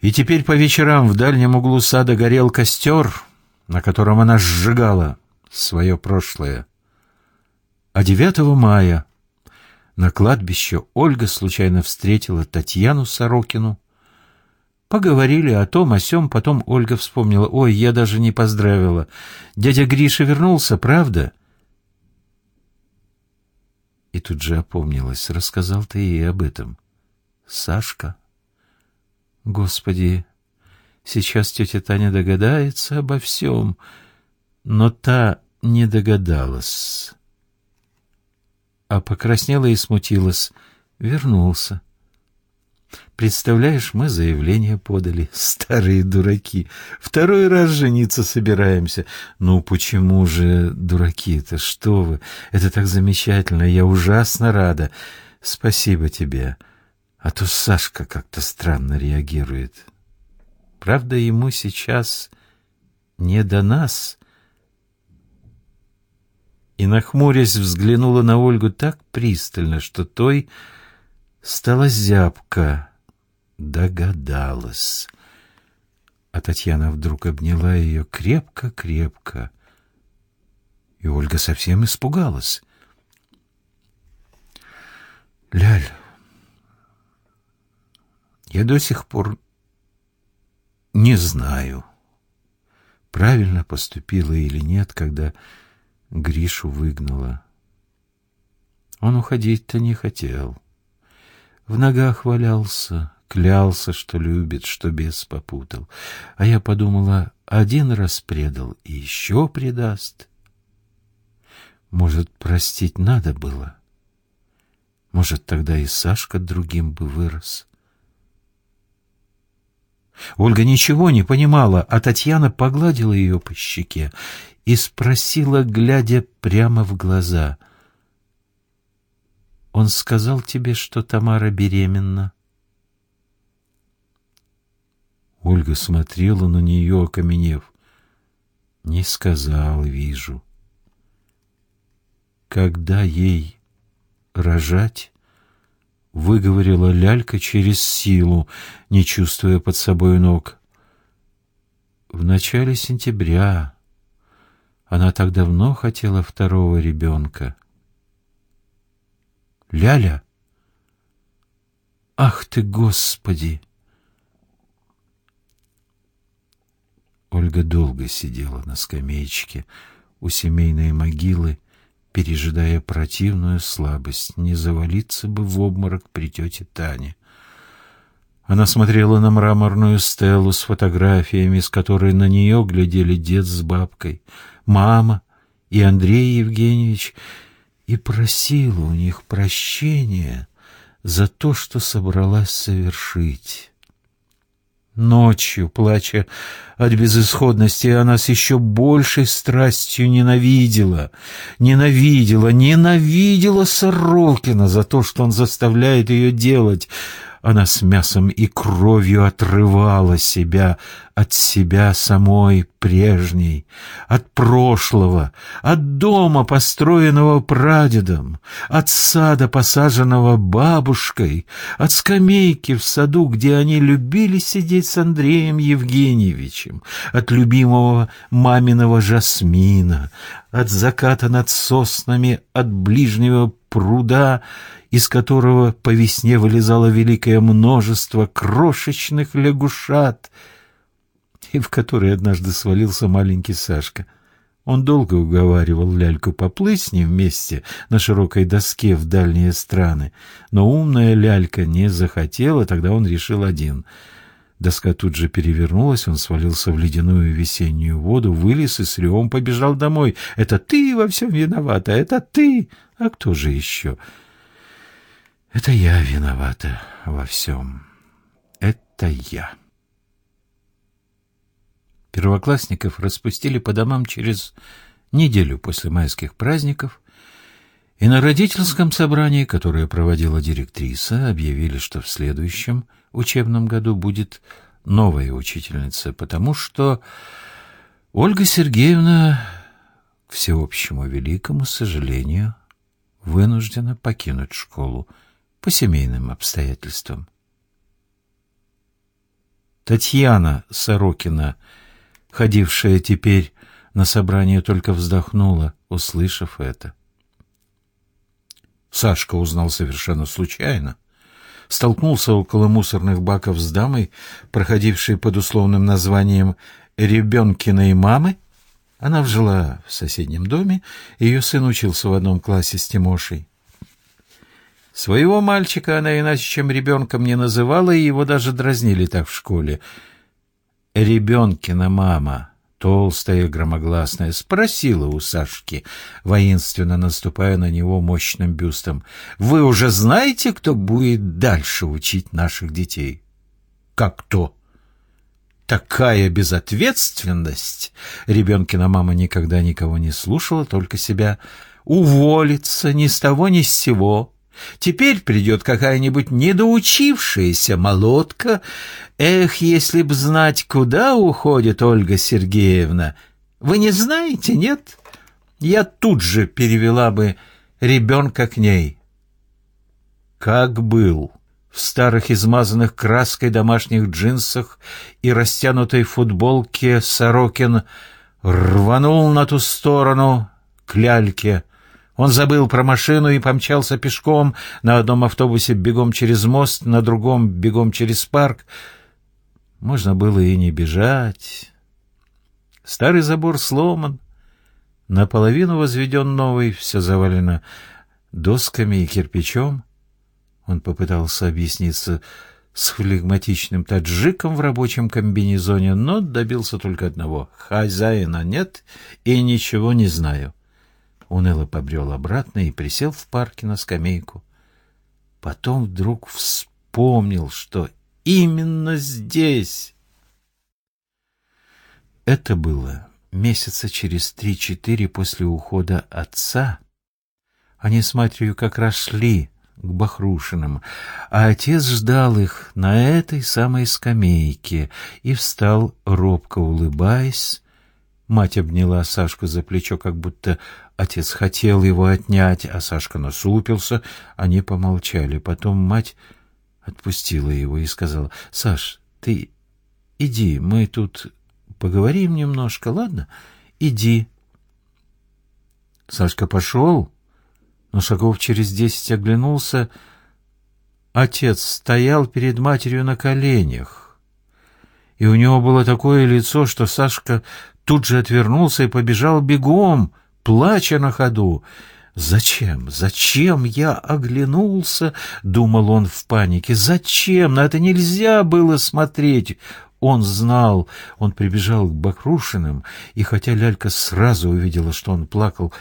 И теперь по вечерам в дальнем углу сада горел костер, на котором она сжигала свое прошлое. А 9 мая на кладбище Ольга случайно встретила Татьяну Сорокину. Поговорили о том, о сём, потом Ольга вспомнила. «Ой, я даже не поздравила. Дядя Гриша вернулся, правда?» И тут же опомнилась. Рассказал ты ей об этом. «Сашка?» «Господи, сейчас тетя Таня догадается обо всем». Но та не догадалась а покраснела и смутилась. Вернулся. Представляешь, мы заявление подали, старые дураки. Второй раз жениться собираемся. Ну почему же дураки-то? Что вы? Это так замечательно. Я ужасно рада. Спасибо тебе. А то Сашка как-то странно реагирует. Правда, ему сейчас не до нас и, нахмурясь, взглянула на Ольгу так пристально, что той стала зябко. Догадалась. А Татьяна вдруг обняла ее крепко-крепко. И Ольга совсем испугалась. «Ляль, я до сих пор не знаю, правильно поступила или нет, когда Гришу выгнала. Он уходить-то не хотел. В ногах валялся, клялся, что любит, что бес попутал. А я подумала, один раз предал и еще предаст. Может, простить надо было? Может, тогда и Сашка другим бы вырос? Ольга ничего не понимала, а Татьяна погладила ее по щеке и спросила, глядя прямо в глаза. «Он сказал тебе, что Тамара беременна?» Ольга смотрела на нее, окаменев. «Не сказал, вижу. Когда ей рожать?» Выговорила лялька через силу, не чувствуя под собой ног. В начале сентября она так давно хотела второго ребенка. Ляля? Ах ты, Господи! Ольга долго сидела на скамеечке у семейной могилы, пережидая противную слабость, не завалиться бы в обморок при тете Тане. Она смотрела на мраморную стелу с фотографиями, с которой на нее глядели дед с бабкой, мама и Андрей Евгеньевич, и просила у них прощения за то, что собралась совершить. Ночью, плача от безысходности, она с еще большей страстью ненавидела, ненавидела, ненавидела Сорокина за то, что он заставляет ее делать, она с мясом и кровью отрывала себя от себя самой прежней, от прошлого, от дома, построенного прадедом, от сада, посаженного бабушкой, от скамейки в саду, где они любили сидеть с Андреем Евгеньевичем, от любимого маминого жасмина, от заката над соснами, от ближнего пруда из которого по весне вылезало великое множество крошечных лягушат, и в который однажды свалился маленький Сашка. Он долго уговаривал Ляльку поплыть с ним вместе на широкой доске в дальние страны, но умная Лялька не захотела, тогда он решил один — Доска тут же перевернулась, он свалился в ледяную весеннюю воду, вылез и с ревом побежал домой. «Это ты во всем виновата! Это ты! А кто же еще?» Это я виновата во всем. Это я. Первоклассников распустили по домам через неделю после майских праздников, и на родительском собрании, которое проводила директриса, объявили, что в следующем учебном году будет новая учительница, потому что Ольга Сергеевна, к всеобщему великому сожалению, вынуждена покинуть школу по семейным обстоятельствам. Татьяна Сорокина, ходившая теперь на собрание, только вздохнула, услышав это. Сашка узнал совершенно случайно. Столкнулся около мусорных баков с дамой, проходившей под условным названием «Ребенкиной мамы». Она жила в соседнем доме, ее сын учился в одном классе с Тимошей. Своего мальчика она иначе, чем ребенком, не называла, и его даже дразнили так в школе. Ребенкина мама, толстая громогласная, спросила у Сашки, воинственно наступая на него мощным бюстом, «Вы уже знаете, кто будет дальше учить наших детей?» «Как кто?» Такая безответственность! Ребенкина мама никогда никого не слушала, только себя. Уволиться ни с того ни с сего. Теперь придет какая-нибудь недоучившаяся молотка. Эх, если б знать, куда уходит Ольга Сергеевна. Вы не знаете, нет? Я тут же перевела бы ребенка к ней. Как был в старых измазанных краской домашних джинсах и растянутой футболке Сорокин рванул на ту сторону к ляльке, он забыл про машину и помчался пешком, на одном автобусе бегом через мост, на другом бегом через парк. Можно было и не бежать. Старый забор сломан, наполовину возведен новый, все завалено досками и кирпичом. Он попытался объясниться с флегматичным таджиком в рабочем комбинезоне, но добился только одного — хозяина нет и ничего не знаю уныло побрел обратно и присел в парке на скамейку. Потом вдруг вспомнил, что именно здесь... Это было месяца через три-четыре после ухода отца. Они с матерью как раз шли к Бахрушиным, а отец ждал их на этой самой скамейке и встал, робко улыбаясь. Мать обняла Сашку за плечо, как будто Отец хотел его отнять, а Сашка насупился. Они помолчали. Потом мать отпустила его и сказала, «Саш, ты иди, мы тут поговорим немножко, ладно? Иди». Сашка пошел, но шагов через десять оглянулся. Отец стоял перед матерью на коленях, и у него было такое лицо, что Сашка тут же отвернулся и побежал бегом — плача на ходу. «Зачем? Зачем я оглянулся?» — думал он в панике. «Зачем? На это нельзя было смотреть!» Он знал, он прибежал к Бакрушиным, и хотя Лялька сразу увидела, что он плакал,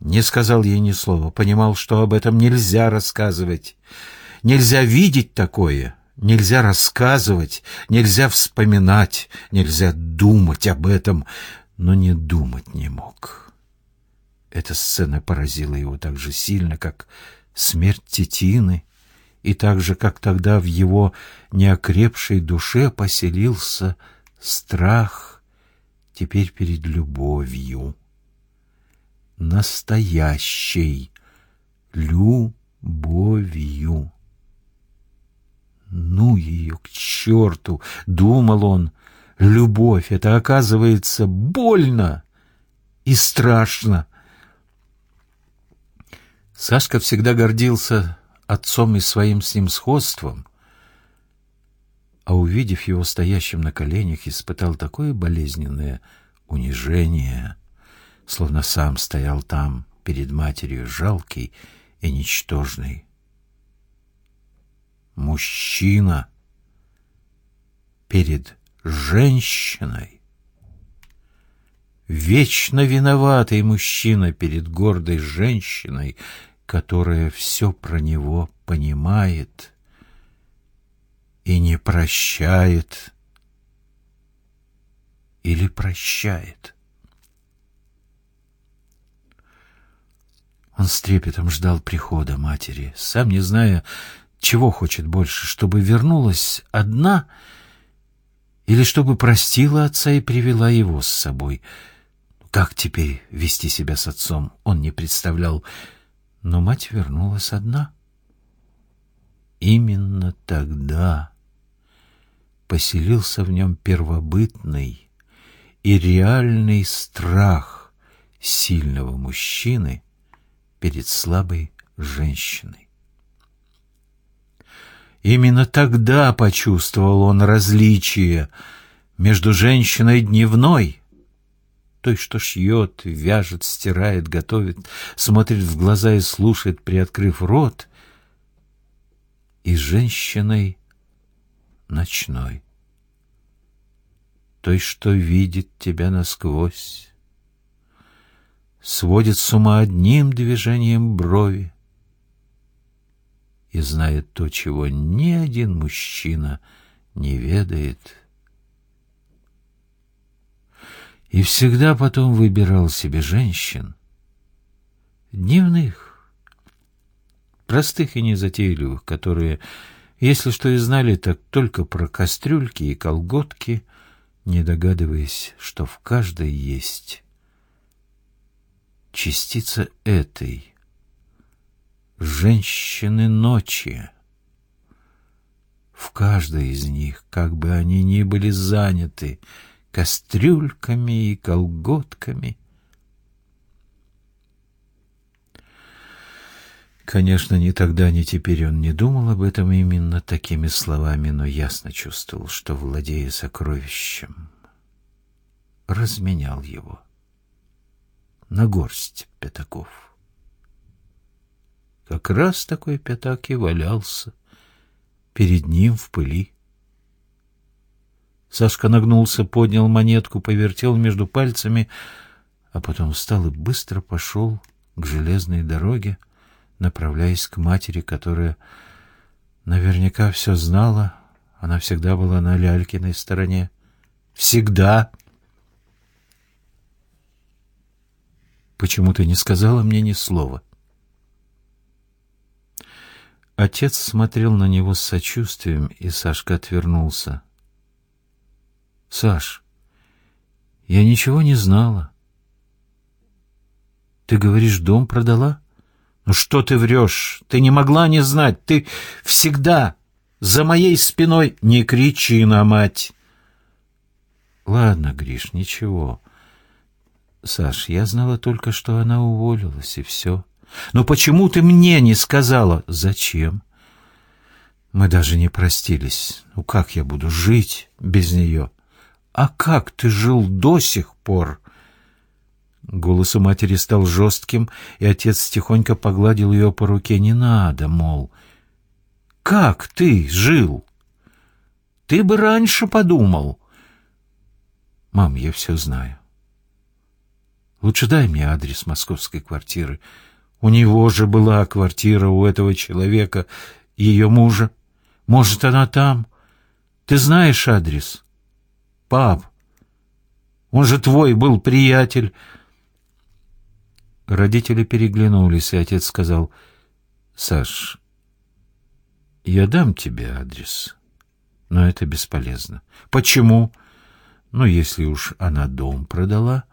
не сказал ей ни слова, понимал, что об этом нельзя рассказывать. Нельзя видеть такое, нельзя рассказывать, нельзя вспоминать, нельзя думать об этом, но не думать не мог. Эта сцена поразила его так же сильно, как смерть Тетины, и так же, как тогда в его неокрепшей душе поселился страх теперь перед любовью. Настоящей любовью. Ну ее к черту, думал он, любовь — это, оказывается, больно и страшно. Сашка всегда гордился отцом и своим с ним сходством, а увидев его стоящим на коленях, испытал такое болезненное унижение, словно сам стоял там перед матерью жалкий и ничтожный. Мужчина перед женщиной вечно виноватый мужчина перед гордой женщиной, которая все про него понимает и не прощает или прощает. Он с трепетом ждал прихода матери, сам не зная, чего хочет больше, чтобы вернулась одна или чтобы простила отца и привела его с собой — как теперь вести себя с отцом, он не представлял, но мать вернулась одна. Именно тогда, поселился в нем первобытный и реальный страх сильного мужчины перед слабой женщиной. Именно тогда почувствовал он различие между женщиной дневной, той, что шьет, вяжет, стирает, готовит, смотрит в глаза и слушает, приоткрыв рот, и женщиной ночной, той, что видит тебя насквозь, сводит с ума одним движением брови и знает то, чего ни один мужчина не ведает. И всегда потом выбирал себе женщин, дневных, простых и незатейливых, которые если что и знали, так только про кастрюльки и колготки, не догадываясь, что в каждой есть частица этой женщины ночи. В каждой из них, как бы они ни были заняты кастрюльками и колготками, Конечно, ни тогда, ни теперь он не думал об этом именно такими словами, но ясно чувствовал, что, владея сокровищем, разменял его на горсть пятаков. Как раз такой пятак и валялся перед ним в пыли. Сашка нагнулся, поднял монетку, повертел между пальцами, а потом встал и быстро пошел к железной дороге, направляясь к матери, которая наверняка все знала. Она всегда была на Лялькиной стороне. Всегда. Почему ты не сказала мне ни слова? Отец смотрел на него с сочувствием, и Сашка отвернулся. Саш, я ничего не знала. Ты говоришь, дом продала? «Ну что ты врешь? Ты не могла не знать. Ты всегда за моей спиной...» «Не кричи на мать!» «Ладно, Гриш, ничего. Саш, я знала только, что она уволилась, и все. Но почему ты мне не сказала? Зачем? Мы даже не простились. Ну как я буду жить без нее? А как ты жил до сих пор?» Голос у матери стал жестким, и отец тихонько погладил ее по руке. «Не надо, мол. Как ты жил? Ты бы раньше подумал». «Мам, я все знаю. Лучше дай мне адрес московской квартиры. У него же была квартира у этого человека, ее мужа. Может, она там? Ты знаешь адрес? Пап, он же твой был приятель». Родители переглянулись, и отец сказал, «Саш, я дам тебе адрес, но это бесполезно». «Почему?» «Ну, если уж она дом продала...»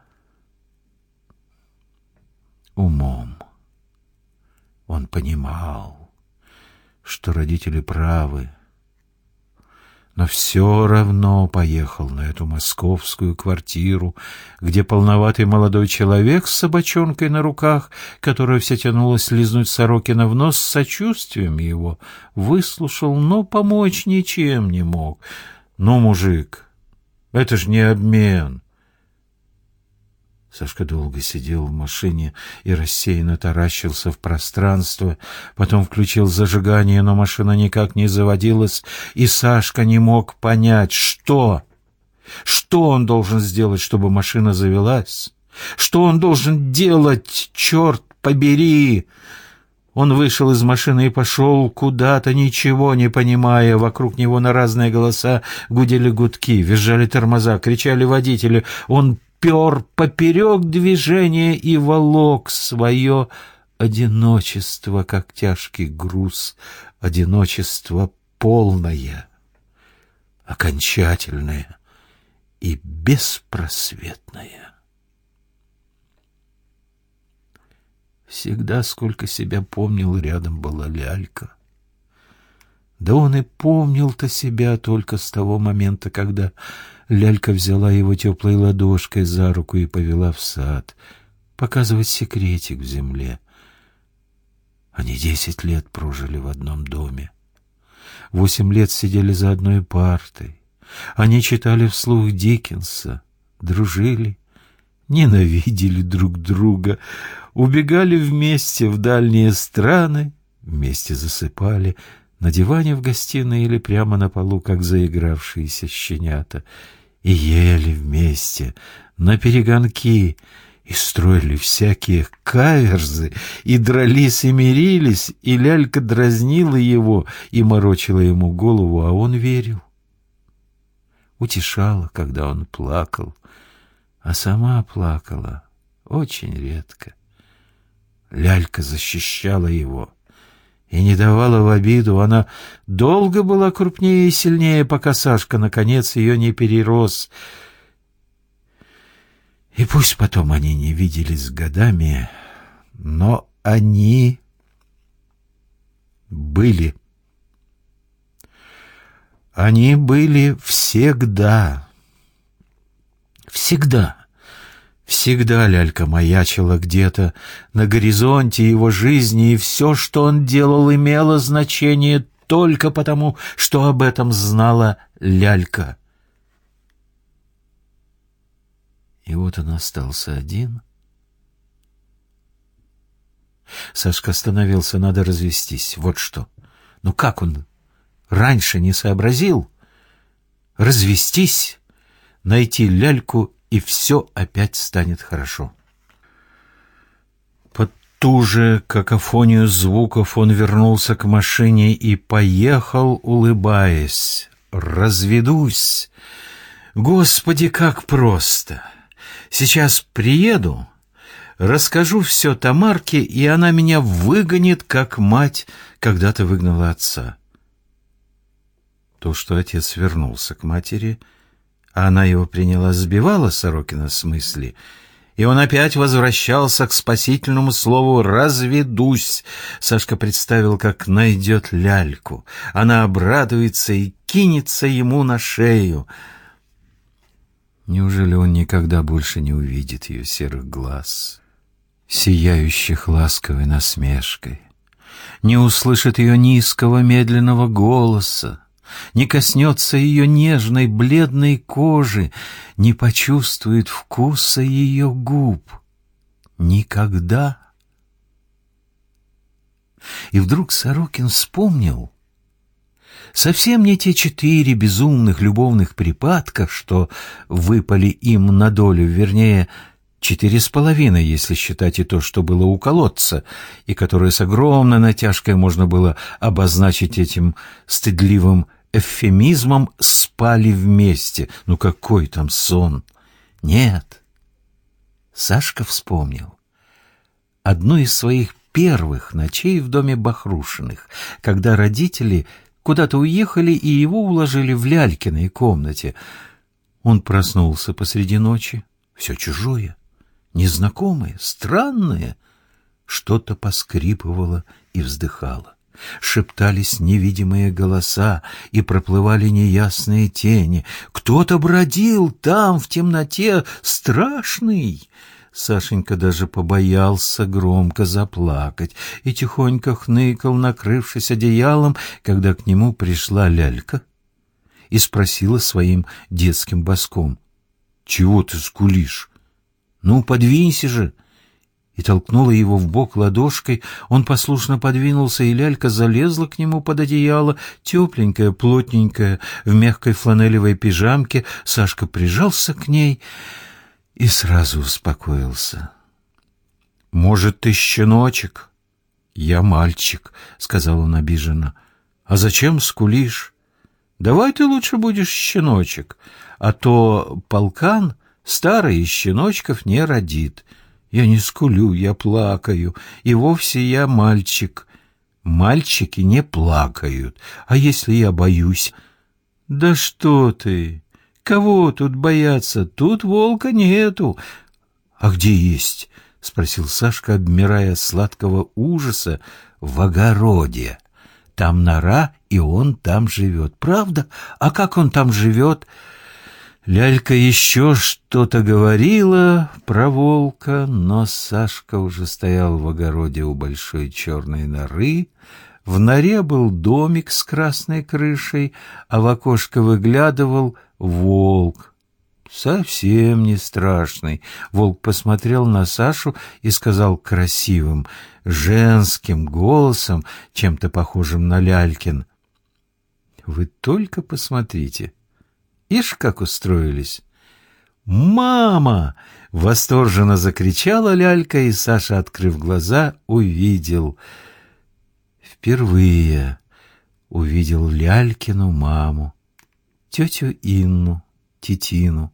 Умом. Он понимал, что родители правы, но все равно поехал на эту московскую квартиру, где полноватый молодой человек с собачонкой на руках, которая все тянулась лизнуть Сорокина в нос, с сочувствием его выслушал, но помочь ничем не мог. «Ну, мужик, это ж не обмен!» Сашка долго сидел в машине и рассеянно таращился в пространство, потом включил зажигание, но машина никак не заводилась, и Сашка не мог понять, что... Что он должен сделать, чтобы машина завелась? Что он должен делать, черт побери? Он вышел из машины и пошел куда-то, ничего не понимая. Вокруг него на разные голоса гудели гудки, визжали тормоза, кричали водители. Он пер поперек движения и волок свое одиночество, как тяжкий груз, одиночество полное, окончательное и беспросветное. Всегда, сколько себя помнил, рядом была лялька. Да он и помнил-то себя только с того момента, когда лялька взяла его теплой ладошкой за руку и повела в сад, показывать секретик в земле. Они десять лет прожили в одном доме. Восемь лет сидели за одной партой. Они читали вслух Диккенса, дружили, ненавидели друг друга, убегали вместе в дальние страны, вместе засыпали на диване в гостиной или прямо на полу, как заигравшиеся щенята, и ели вместе на перегонки, и строили всякие каверзы, и дрались и мирились, и лялька дразнила его и морочила ему голову, а он верил. Утешала, когда он плакал, а сама плакала очень редко. Лялька защищала его и не давала в обиду. Она долго была крупнее и сильнее, пока Сашка, наконец, ее не перерос — и пусть потом они не виделись годами, но они были. Они были всегда. Всегда. Всегда лялька маячила где-то на горизонте его жизни, и все, что он делал, имело значение только потому, что об этом знала лялька. И вот он остался один. Сашка остановился, надо развестись. Вот что. Ну как он раньше не сообразил? Развестись, найти ляльку, и все опять станет хорошо. Под ту же какофонию звуков он вернулся к машине и поехал, улыбаясь. «Разведусь! Господи, как просто!» Сейчас приеду, расскажу все Тамарке, и она меня выгонит, как мать когда-то выгнала отца. То, что отец вернулся к матери, а она его приняла, сбивала Сорокина с мысли, и он опять возвращался к спасительному слову «разведусь». Сашка представил, как найдет ляльку. Она обрадуется и кинется ему на шею — Неужели он никогда больше не увидит ее серых глаз, сияющих ласковой насмешкой, не услышит ее низкого медленного голоса, не коснется ее нежной бледной кожи, не почувствует вкуса ее губ? Никогда. И вдруг Сорокин вспомнил, Совсем не те четыре безумных любовных припадка, что выпали им на долю, вернее, четыре с половиной, если считать и то, что было у колодца, и которое с огромной натяжкой можно было обозначить этим стыдливым эвфемизмом «спали вместе». Ну какой там сон? Нет. Сашка вспомнил одну из своих первых ночей в доме Бахрушиных, когда родители куда-то уехали и его уложили в Лялькиной комнате. Он проснулся посреди ночи. Все чужое, незнакомое, странное. Что-то поскрипывало и вздыхало. Шептались невидимые голоса и проплывали неясные тени. Кто-то бродил там в темноте, страшный. Сашенька даже побоялся громко заплакать и тихонько хныкал, накрывшись одеялом, когда к нему пришла лялька и спросила своим детским боском. — Чего ты скулишь? Ну, подвинься же! И толкнула его в бок ладошкой. Он послушно подвинулся, и лялька залезла к нему под одеяло, тепленькая, плотненькая, в мягкой фланелевой пижамке. Сашка прижался к ней и сразу успокоился. «Может, ты щеночек?» «Я мальчик», — сказал он обиженно. «А зачем скулишь? Давай ты лучше будешь щеночек, а то полкан старый щеночков не родит. Я не скулю, я плакаю, и вовсе я мальчик. Мальчики не плакают, а если я боюсь...» «Да что ты! Кого тут бояться? Тут волка нету. А где есть? спросил Сашка, обмирая сладкого ужаса в огороде. Там нора, и он там живет. Правда? А как он там живет?» Лялька еще что-то говорила про волка, но Сашка уже стоял в огороде у большой черной норы. В норе был домик с красной крышей, а в окошко выглядывал волк. Совсем не страшный. Волк посмотрел на Сашу и сказал красивым, женским голосом, чем-то похожим на Лялькин. «Вы только посмотрите!» Ишь, как устроились. «Мама!» — восторженно закричала лялька, и Саша, открыв глаза, увидел. Впервые увидел лялькину маму, тетю Инну, Титину.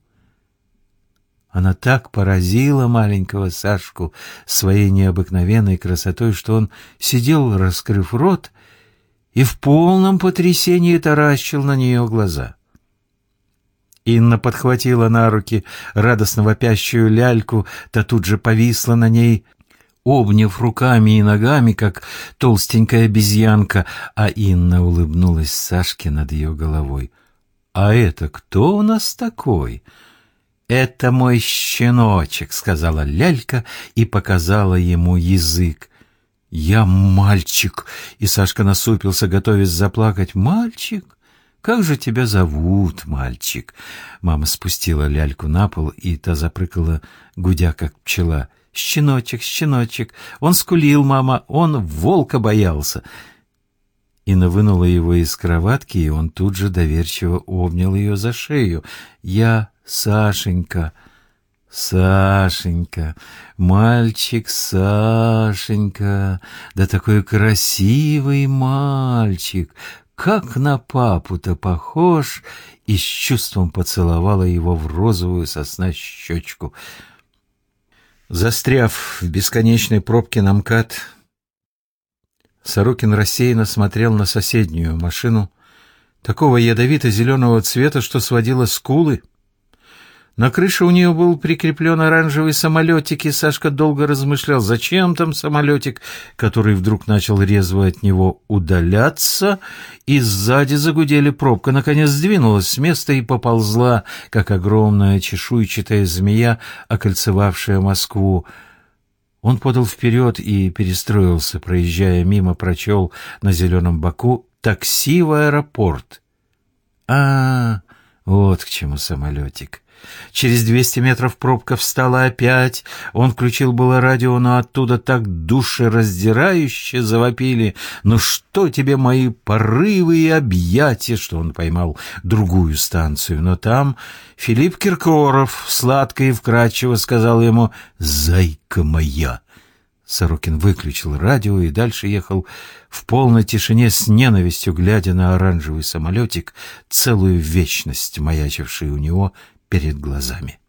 Она так поразила маленького Сашку своей необыкновенной красотой, что он сидел, раскрыв рот, и в полном потрясении таращил на нее глаза. Инна подхватила на руки радостно вопящую ляльку, та тут же повисла на ней, обняв руками и ногами, как толстенькая обезьянка, а Инна улыбнулась Сашке над ее головой. «А это кто у нас такой?» «Это мой щеночек», — сказала лялька и показала ему язык. «Я мальчик!» — и Сашка насупился, готовясь заплакать. «Мальчик? «Как же тебя зовут, мальчик?» Мама спустила ляльку на пол, и та запрыгала, гудя, как пчела. «Щеночек, щеночек! Он скулил, мама, он волка боялся!» Инна вынула его из кроватки, и он тут же доверчиво обнял ее за шею. «Я Сашенька!» Сашенька, мальчик Сашенька, да такой красивый мальчик, как на папу-то похож!» и с чувством поцеловала его в розовую сосна щечку. Застряв в бесконечной пробке на МКАД, Сорокин рассеянно смотрел на соседнюю машину, такого ядовито-зеленого цвета, что сводило скулы. На крыше у нее был прикреплен оранжевый самолетик, и Сашка долго размышлял, зачем там самолетик, который вдруг начал резво от него удаляться, и сзади загудели пробка. Наконец сдвинулась с места и поползла, как огромная чешуйчатая змея, окольцевавшая Москву. Он подал вперед и перестроился, проезжая мимо, прочел на зеленом боку «Такси в аэропорт». А, вот к чему самолетик. Через двести метров пробка встала опять. Он включил было радио, но оттуда так душераздирающе завопили. «Ну что тебе мои порывы и объятия?» Что он поймал другую станцию. Но там Филипп Киркоров сладко и вкрадчиво сказал ему «Зайка моя!» Сорокин выключил радио и дальше ехал в полной тишине с ненавистью, глядя на оранжевый самолетик, целую вечность маячивший у него перед глазами.